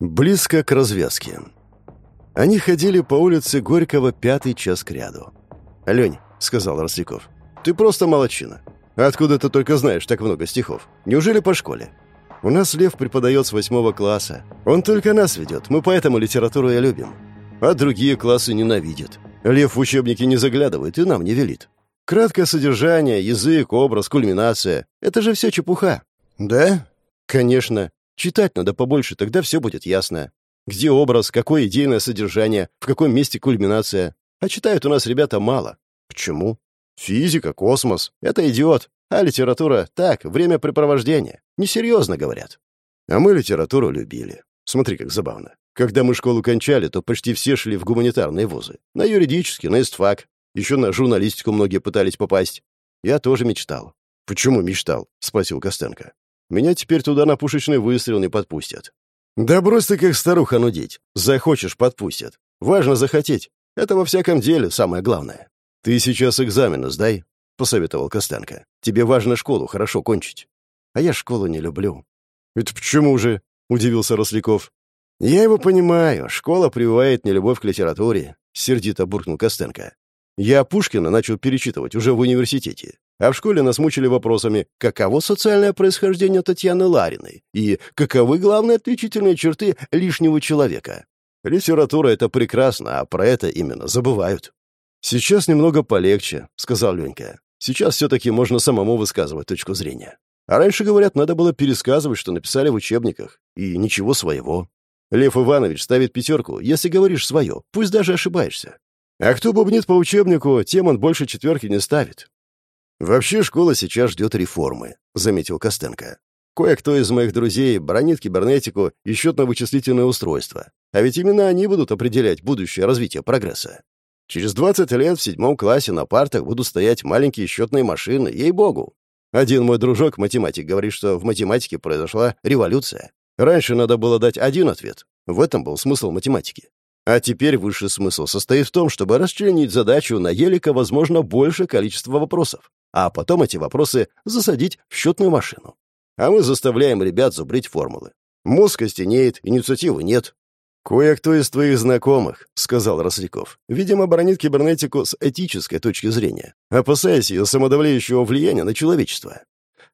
Близко к развязке. Они ходили по улице Горького пятый час кряду. «Лень», — сказал Росляков, — «ты просто молочина. Откуда ты только знаешь так много стихов? Неужели по школе?» «У нас Лев преподает с восьмого класса. Он только нас ведет, мы поэтому литературу и любим. А другие классы ненавидят. Лев в учебники не заглядывает и нам не велит. Краткое содержание, язык, образ, кульминация — это же все чепуха». «Да?» «Конечно. Читать надо побольше, тогда все будет ясно. Где образ, какое идейное содержание, в каком месте кульминация. А читают у нас ребята мало. Почему? Физика, космос — это идиот. А литература — так, времяпрепровождение. Несерьезно говорят. А мы литературу любили. Смотри, как забавно. Когда мы школу кончали, то почти все шли в гуманитарные вузы. На юридический, на истфак. Еще на журналистику многие пытались попасть. Я тоже мечтал. «Почему мечтал?» — спросил Костенко. Меня теперь туда на пушечный выстрел не подпустят. Да брось ты как старуха нудить. Захочешь — подпустят. Важно захотеть. Это во всяком деле самое главное. Ты сейчас экзамены сдай, — посоветовал Костенко. Тебе важно школу хорошо кончить. А я школу не люблю. Это почему же? — удивился Росляков. Я его понимаю. Школа прививает нелюбовь к литературе, — сердито буркнул Костенко. Я Пушкина начал перечитывать уже в университете. А в школе нас мучили вопросами, каково социальное происхождение Татьяны Лариной и каковы главные отличительные черты лишнего человека. Литература — это прекрасно, а про это именно забывают. «Сейчас немного полегче», — сказал Ленька. «Сейчас все-таки можно самому высказывать точку зрения. А раньше, говорят, надо было пересказывать, что написали в учебниках. И ничего своего. Лев Иванович ставит пятерку, если говоришь свое, пусть даже ошибаешься. А кто бубнит по учебнику, тем он больше четверки не ставит. «Вообще школа сейчас ждет реформы», — заметил Костенко. «Кое-кто из моих друзей бронит кибернетику и счетно-вычислительное устройство. А ведь именно они будут определять будущее развитие прогресса. Через 20 лет в седьмом классе на партах будут стоять маленькие счетные машины, ей-богу. Один мой дружок, математик, говорит, что в математике произошла революция. Раньше надо было дать один ответ. В этом был смысл математики. А теперь высший смысл состоит в том, чтобы расчленить задачу на елико, возможно, большее количество вопросов а потом эти вопросы засадить в счетную машину. А мы заставляем ребят зубрить формулы. Мозг костенеет, инициативы нет. «Кое-кто из твоих знакомых», — сказал Росляков, «видимо, бронит кибернетику с этической точки зрения, опасаясь ее самодавляющего влияния на человечество».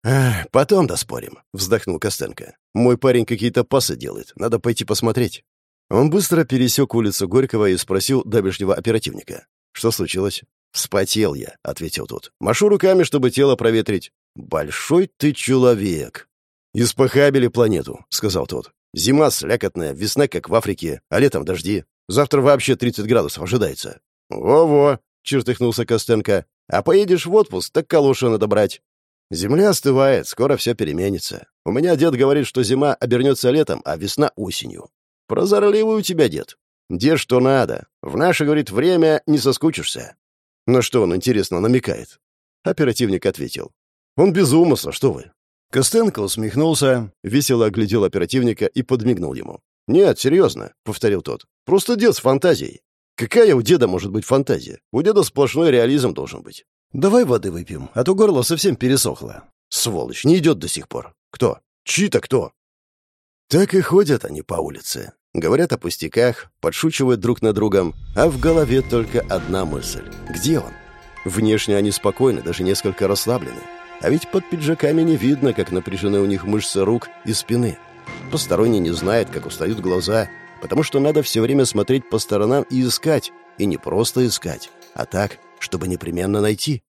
«Ах, потом доспорим», — вздохнул Костенко. «Мой парень какие-то пасы делает, надо пойти посмотреть». Он быстро пересек улицу Горького и спросил давешнего оперативника. «Что случилось?» «Вспотел я», — ответил тот. «Машу руками, чтобы тело проветрить». «Большой ты человек». «Испохабили планету», — сказал тот. «Зима слякотная, весна, как в Африке, а летом дожди. Завтра вообще 30 градусов ожидается». «Во-во», — чертыхнулся Костенко. «А поедешь в отпуск, так калоши надо брать». «Земля остывает, скоро все переменится. У меня дед говорит, что зима обернется летом, а весна — осенью. Прозорливый у тебя дед. Дед что надо. В наше, говорит, время не соскучишься». На что он, интересно, намекает? Оперативник ответил. Он без умысла, что вы. Костенко усмехнулся, весело оглядел оперативника и подмигнул ему. «Нет, серьезно», — повторил тот. «Просто дед с фантазией. Какая у деда может быть фантазия? У деда сплошной реализм должен быть. Давай воды выпьем, а то горло совсем пересохло. Сволочь, не идет до сих пор. Кто? Чьи-то кто?» Так и ходят они по улице. Говорят о пустяках, подшучивают друг над другом, а в голове только одна мысль. Где он? Внешне они спокойны, даже несколько расслаблены. А ведь под пиджаками не видно, как напряжены у них мышцы рук и спины. Посторонний не знает, как устают глаза, потому что надо все время смотреть по сторонам и искать. И не просто искать, а так, чтобы непременно найти.